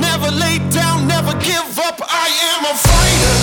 Never lay down, never give up. I am a fighter.